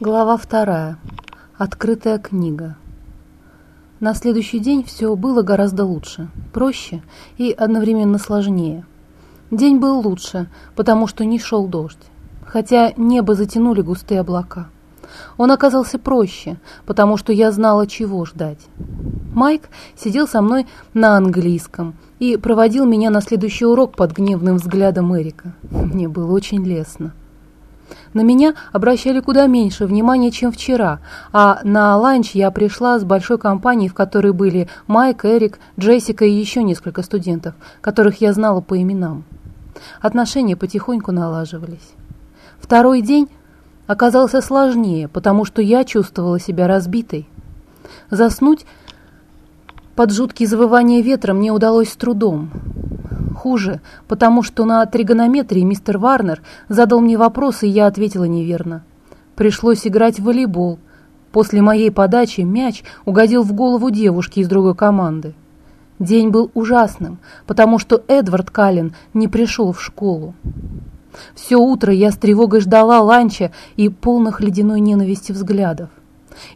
Глава вторая. Открытая книга. На следующий день все было гораздо лучше, проще и одновременно сложнее. День был лучше, потому что не шел дождь, хотя небо затянули густые облака. Он оказался проще, потому что я знала, чего ждать. Майк сидел со мной на английском и проводил меня на следующий урок под гневным взглядом Эрика. Мне было очень лестно. На меня обращали куда меньше внимания, чем вчера, а на ланч я пришла с большой компанией, в которой были Майк, Эрик, Джессика и еще несколько студентов, которых я знала по именам. Отношения потихоньку налаживались. Второй день оказался сложнее, потому что я чувствовала себя разбитой. Заснуть под жуткие завывания ветра мне удалось с трудом. Хуже, потому что на тригонометрии мистер Варнер задал мне вопрос, и я ответила неверно. Пришлось играть в волейбол. После моей подачи мяч угодил в голову девушки из другой команды. День был ужасным, потому что Эдвард Каллен не пришел в школу. Все утро я с тревогой ждала ланча и полных ледяной ненависти взглядов.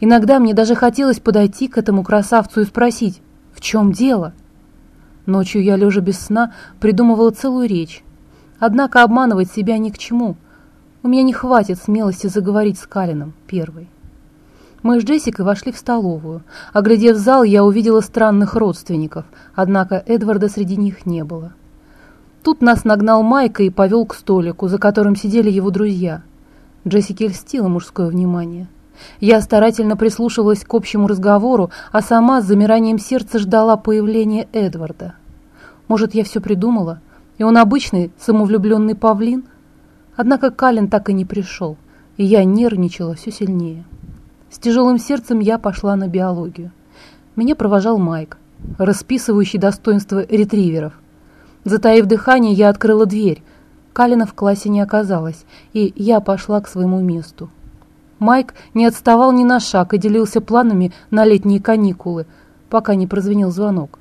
Иногда мне даже хотелось подойти к этому красавцу и спросить, в чем дело – Ночью я, лежа без сна, придумывала целую речь. Однако обманывать себя ни к чему. У меня не хватит смелости заговорить с Калином первой. Мы с Джессикой вошли в столовую. Оглядев зал, я увидела странных родственников, однако Эдварда среди них не было. Тут нас нагнал Майка и повел к столику, за которым сидели его друзья. Джессике льстило мужское внимание. Я старательно прислушивалась к общему разговору, а сама с замиранием сердца ждала появления Эдварда. Может, я все придумала, и он обычный самовлюбленный павлин? Однако Калин так и не пришел, и я нервничала все сильнее. С тяжелым сердцем я пошла на биологию. Меня провожал Майк, расписывающий достоинства ретриверов. Затаив дыхание, я открыла дверь. Калина в классе не оказалось, и я пошла к своему месту. Майк не отставал ни на шаг и делился планами на летние каникулы, пока не прозвенел звонок.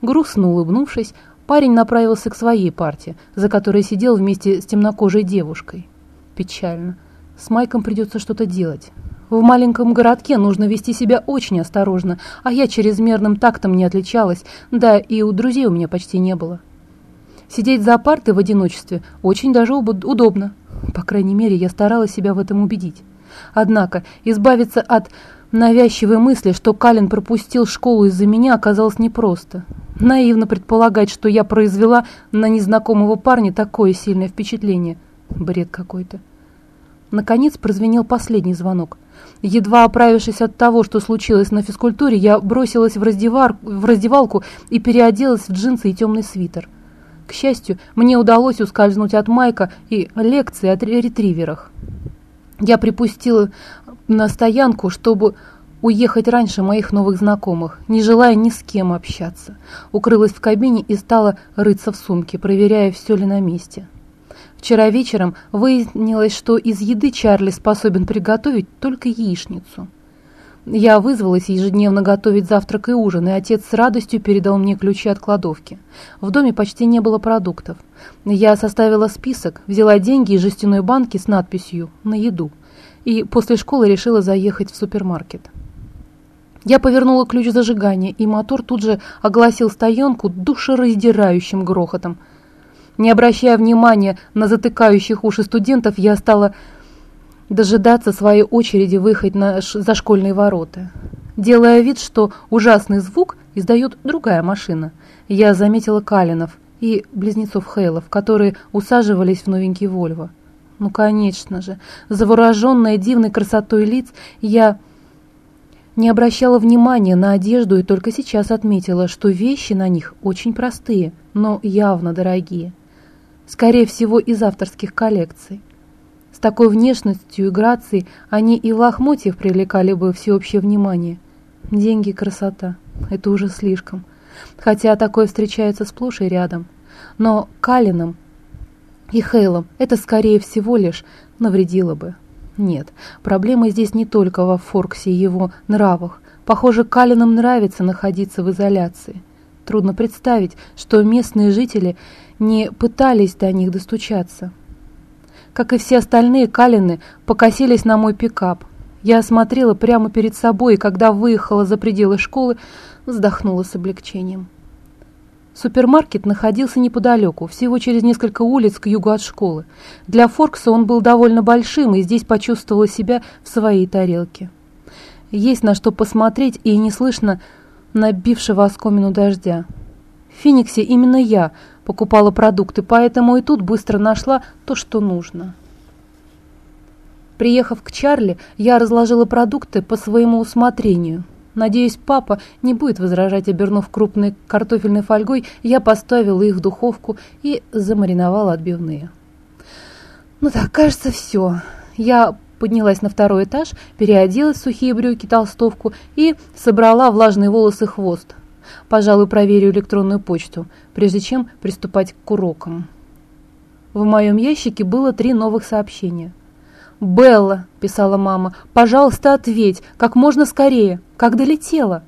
Грустно улыбнувшись, парень направился к своей парте, за которой сидел вместе с темнокожей девушкой. Печально. С Майком придется что-то делать. В маленьком городке нужно вести себя очень осторожно, а я чрезмерным тактом не отличалась, да и у друзей у меня почти не было. Сидеть за партой в одиночестве очень даже удобно. По крайней мере, я старалась себя в этом убедить. Однако избавиться от навязчивой мысли, что Калин пропустил школу из-за меня, оказалось непросто. Наивно предполагать, что я произвела на незнакомого парня такое сильное впечатление. Бред какой-то. Наконец прозвенел последний звонок. Едва оправившись от того, что случилось на физкультуре, я бросилась в, раздевар... в раздевалку и переоделась в джинсы и темный свитер. К счастью, мне удалось ускользнуть от Майка и лекции о ретриверах. Я припустила на стоянку, чтобы уехать раньше моих новых знакомых, не желая ни с кем общаться. Укрылась в кабине и стала рыться в сумке, проверяя, все ли на месте. Вчера вечером выяснилось, что из еды Чарли способен приготовить только яичницу. Я вызвалась ежедневно готовить завтрак и ужин, и отец с радостью передал мне ключи от кладовки. В доме почти не было продуктов. Я составила список, взяла деньги из жестяной банки с надписью «На еду» и после школы решила заехать в супермаркет. Я повернула ключ зажигания, и мотор тут же огласил стоянку душераздирающим грохотом. Не обращая внимания на затыкающих уши студентов, я стала дожидаться своей очереди выехать на за школьные ворота. Делая вид, что ужасный звук издает другая машина, я заметила Калинов и близнецов Хейлов, которые усаживались в новенький Вольво. Ну, конечно же, завороженная дивной красотой лиц, я не обращала внимания на одежду и только сейчас отметила, что вещи на них очень простые, но явно дорогие. Скорее всего, из авторских коллекций. Такой внешностью и грацией они и в лохмотьях привлекали бы всеобщее внимание. Деньги, красота – это уже слишком. Хотя такое встречается сплошь и рядом. Но Калином и Хейлом это, скорее всего, лишь навредило бы. Нет, проблема здесь не только во Форксе и его нравах. Похоже, Калинам нравится находиться в изоляции. Трудно представить, что местные жители не пытались до них достучаться. Как и все остальные Калины, покосились на мой пикап, Я смотрела прямо перед собой, и когда выехала за пределы школы, вздохнула с облегчением. Супермаркет находился неподалеку, всего через несколько улиц к югу от школы. Для Форкса он был довольно большим, и здесь почувствовала себя в своей тарелке. Есть на что посмотреть, и не слышно набившего оскомину дождя. В Фениксе именно я покупала продукты, поэтому и тут быстро нашла то, что нужно. Приехав к Чарли, я разложила продукты по своему усмотрению. Надеюсь, папа не будет возражать, обернув крупной картофельной фольгой, я поставила их в духовку и замариновала отбивные. Ну так, кажется, все. Я поднялась на второй этаж, переоделась в сухие брюки, толстовку и собрала влажные волосы хвост. Пожалуй, проверю электронную почту, прежде чем приступать к урокам. В моем ящике было три новых сообщения. «Белла», — писала мама, — «пожалуйста, ответь, как можно скорее, как долетела».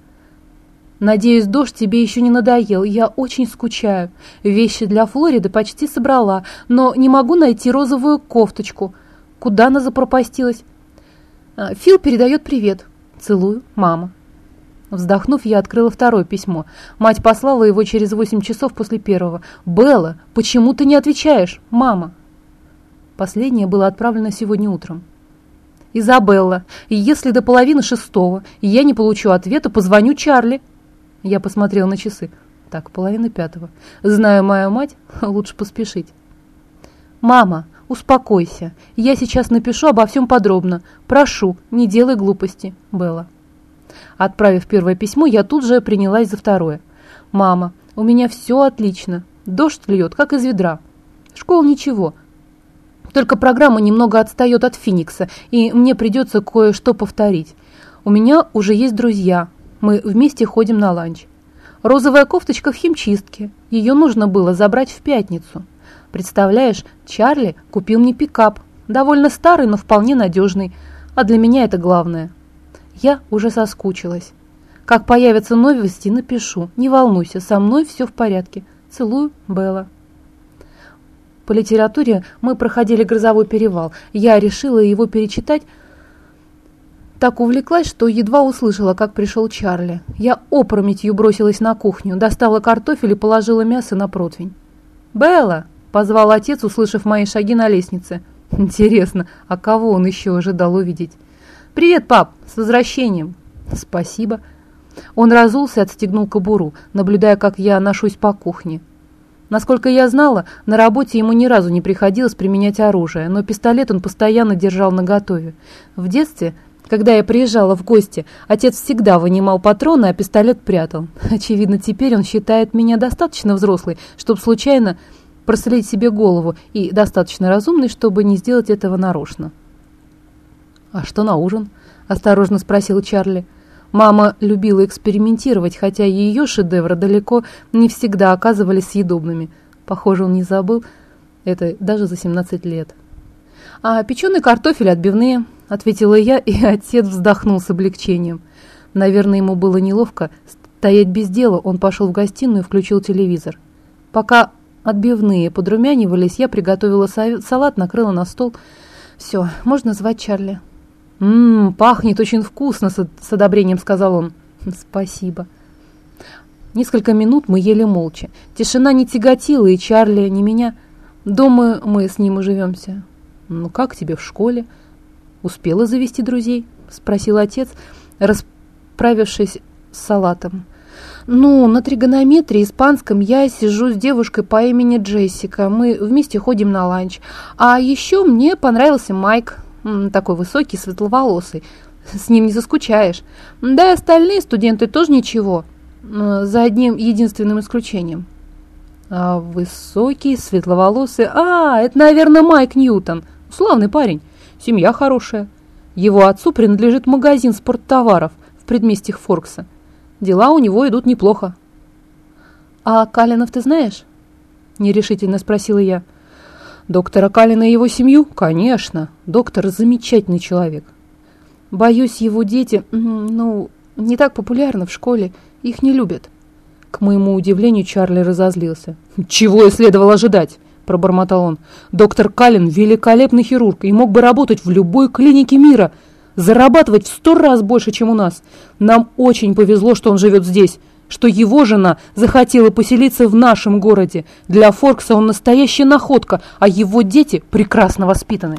«Надеюсь, дождь тебе еще не надоел, я очень скучаю. Вещи для Флориды почти собрала, но не могу найти розовую кофточку. Куда она запропастилась?» «А, «Фил передает привет. Целую, мама». Вздохнув, я открыла второе письмо. Мать послала его через восемь часов после первого. «Белла, почему ты не отвечаешь? Мама!» Последнее было отправлено сегодня утром. «Изабелла, если до половины шестого я не получу ответа, позвоню Чарли». Я посмотрел на часы. Так, половина пятого. Знаю мою мать, лучше поспешить. «Мама, успокойся. Я сейчас напишу обо всем подробно. Прошу, не делай глупости, Белла». Отправив первое письмо, я тут же принялась за второе. «Мама, у меня все отлично. Дождь льет, как из ведра. Школа ничего. Только программа немного отстает от Феникса, и мне придется кое-что повторить. У меня уже есть друзья. Мы вместе ходим на ланч. Розовая кофточка в химчистке. Ее нужно было забрать в пятницу. Представляешь, Чарли купил мне пикап. Довольно старый, но вполне надежный. А для меня это главное. Я уже соскучилась. Как появятся новости, напишу. Не волнуйся, со мной все в порядке. Целую, Белла. По литературе мы проходили «Грозовой перевал». Я решила его перечитать, так увлеклась, что едва услышала, как пришел Чарли. Я опрометью бросилась на кухню, достала картофель и положила мясо на противень. «Белла!» – позвал отец, услышав мои шаги на лестнице. Интересно, а кого он еще ожидал увидеть? «Привет, пап! С возвращением!» «Спасибо!» Он разулся и отстегнул кобуру, наблюдая, как я ношусь по кухне. Насколько я знала, на работе ему ни разу не приходилось применять оружие, но пистолет он постоянно держал наготове. В детстве, когда я приезжала в гости, отец всегда вынимал патроны, а пистолет прятал. Очевидно, теперь он считает меня достаточно взрослой, чтобы случайно прострелить себе голову, и достаточно разумной, чтобы не сделать этого нарочно. «А что на ужин?» – осторожно спросил Чарли. Мама любила экспериментировать, хотя ее шедевры далеко не всегда оказывались съедобными. Похоже, он не забыл это даже за 17 лет. «А печеный картофель отбивные», – ответила я, и отец вздохнул с облегчением. Наверное, ему было неловко стоять без дела, он пошел в гостиную и включил телевизор. Пока отбивные подрумянивались, я приготовила салат, накрыла на стол. «Все, можно звать Чарли». «Ммм, пахнет очень вкусно», — с одобрением сказал он. «Спасибо». Несколько минут мы ели молча. Тишина не тяготила и Чарли, ни меня. Дома мы с ним уживемся. «Ну как тебе в школе?» «Успела завести друзей?» — спросил отец, расправившись с салатом. «Ну, на тригонометрии испанском я сижу с девушкой по имени Джессика. Мы вместе ходим на ланч. А еще мне понравился Майк такой высокий, светловолосый. С ним не заскучаешь. Да и остальные студенты тоже ничего, за одним единственным исключением. А высокий, светловолосый... А, это, наверное, Майк Ньютон. Славный парень. Семья хорошая. Его отцу принадлежит магазин спорттоваров в предместьях Форкса. Дела у него идут неплохо. «А Калинов ты знаешь?» – нерешительно спросила я. Доктора Калина и его семью? Конечно. Доктор замечательный человек. Боюсь, его дети, ну, не так популярны в школе. Их не любят. К моему удивлению, Чарли разозлился. «Чего и следовало ожидать?» – пробормотал он. «Доктор Каллен – великолепный хирург и мог бы работать в любой клинике мира. зарабатывать в сто раз больше, чем у нас. Нам очень повезло, что он живет здесь, что его жена захотела поселиться в нашем городе. Для Форкса он настоящая находка, а его дети прекрасно воспитаны.